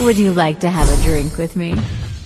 Would you like to have a drink with me?